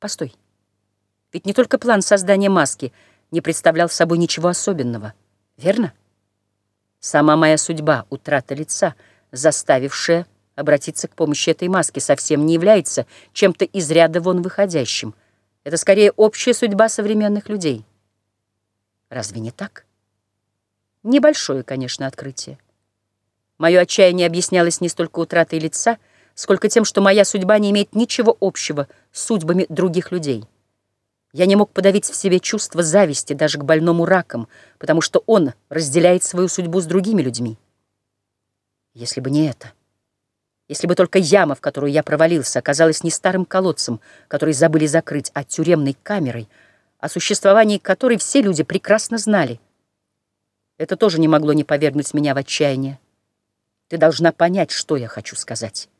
Постой. Ведь не только план создания маски не представлял собой ничего особенного, верно? Сама моя судьба, утрата лица, заставившая обратиться к помощи этой маски, совсем не является чем-то из ряда вон выходящим. Это скорее общая судьба современных людей. Разве не так? Небольшое, конечно, открытие. Мое отчаяние объяснялось не столько утратой лица, сколько тем, что моя судьба не имеет ничего общего с судьбами других людей. Я не мог подавить в себе чувство зависти даже к больному раком, потому что он разделяет свою судьбу с другими людьми. Если бы не это, если бы только яма, в которую я провалился, оказалась не старым колодцем, который забыли закрыть, а тюремной камерой, о существовании которой все люди прекрасно знали. Это тоже не могло не повергнуть меня в отчаяние. Ты должна понять, что я хочу сказать.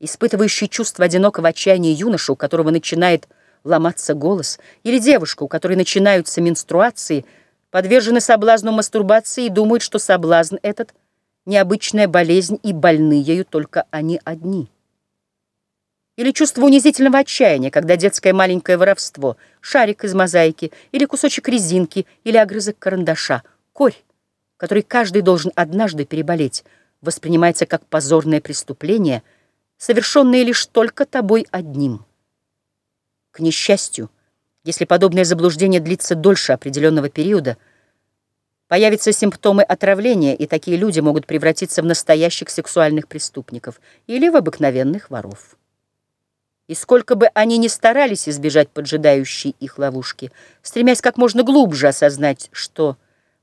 Испытывающий чувство одинокого отчаяния юноша, у которого начинает ломаться голос, или девушка, у которой начинаются менструации, подвержены соблазну мастурбации и думают, что соблазн этот — необычная болезнь, и больны ею только они одни. Или чувство унизительного отчаяния, когда детское маленькое воровство, шарик из мозаики, или кусочек резинки, или огрызок карандаша, корь, который каждый должен однажды переболеть, воспринимается как позорное преступление, совершенное лишь только тобой одним — к несчастью, если подобное заблуждение длится дольше определенного периода, появятся симптомы отравления, и такие люди могут превратиться в настоящих сексуальных преступников или в обыкновенных воров. И сколько бы они ни старались избежать поджидающей их ловушки, стремясь как можно глубже осознать, что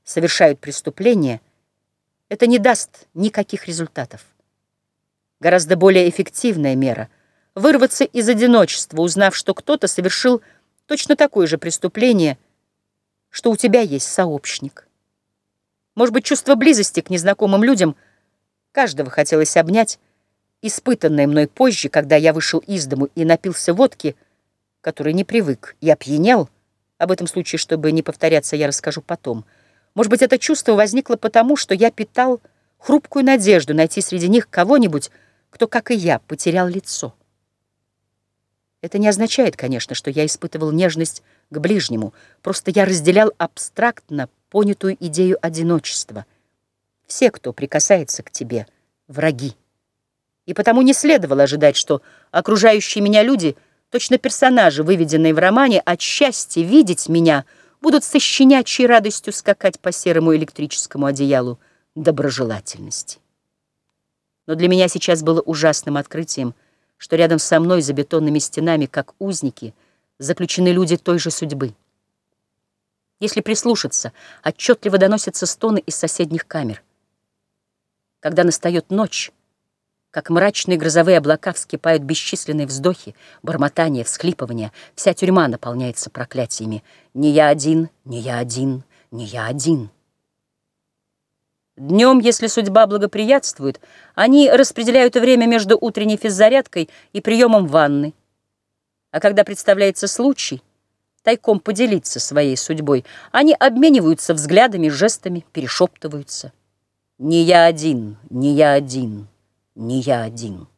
совершают преступления, это не даст никаких результатов. Гораздо более эффективная мера — вырваться из одиночества, узнав, что кто-то совершил точно такое же преступление, что у тебя есть сообщник. Может быть, чувство близости к незнакомым людям каждого хотелось обнять, испытанное мной позже, когда я вышел из дому и напился водки, который не привык, и опьянел. Об этом случае, чтобы не повторяться, я расскажу потом. Может быть, это чувство возникло потому, что я питал хрупкую надежду найти среди них кого-нибудь, кто, как и я, потерял лицо. Это не означает, конечно, что я испытывал нежность к ближнему, просто я разделял абстрактно понятую идею одиночества. Все, кто прикасается к тебе, враги. И потому не следовало ожидать, что окружающие меня люди, точно персонажи, выведенные в романе, от счастья видеть меня, будут со щенячьей радостью скакать по серому электрическому одеялу доброжелательности. Но для меня сейчас было ужасным открытием — что рядом со мной за бетонными стенами, как узники, заключены люди той же судьбы. Если прислушаться, отчетливо доносятся стоны из соседних камер. Когда настает ночь, как мрачные грозовые облака вскипают бесчисленные вздохи, бормотания, всхлипывания, вся тюрьма наполняется проклятиями. «Не я один, не я один, не я один». Днем, если судьба благоприятствует, они распределяют время между утренней физзарядкой и приемом ванны. А когда представляется случай тайком поделиться своей судьбой, они обмениваются взглядами, жестами, перешептываются. «Не я один, не я один, не я один».